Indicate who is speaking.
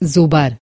Speaker 1: زبر